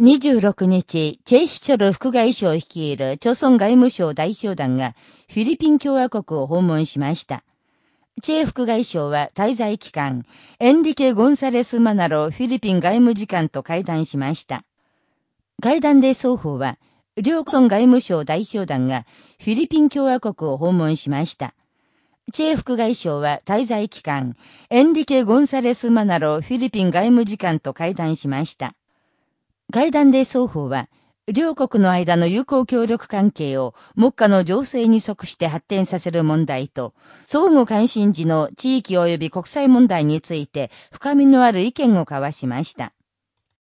26日、チェイヒチョル副外相率いる朝鮮外務省代表団がフィリピン共和国を訪問しました。チェイ副外相は滞在期間、エンリケ・ゴンサレス・マナロフィリピン外務次官と会談しました。会談で双方は、両村外務省代表団がフィリピン共和国を訪問しました。チェ副外相は滞在期間、エンリケ・ゴンサレス・マナロフィリピン外務次官と会談しました。会談で双方は、両国の間の友好協力関係を目下の情勢に即して発展させる問題と、相互関心時の地域及び国際問題について深みのある意見を交わしました。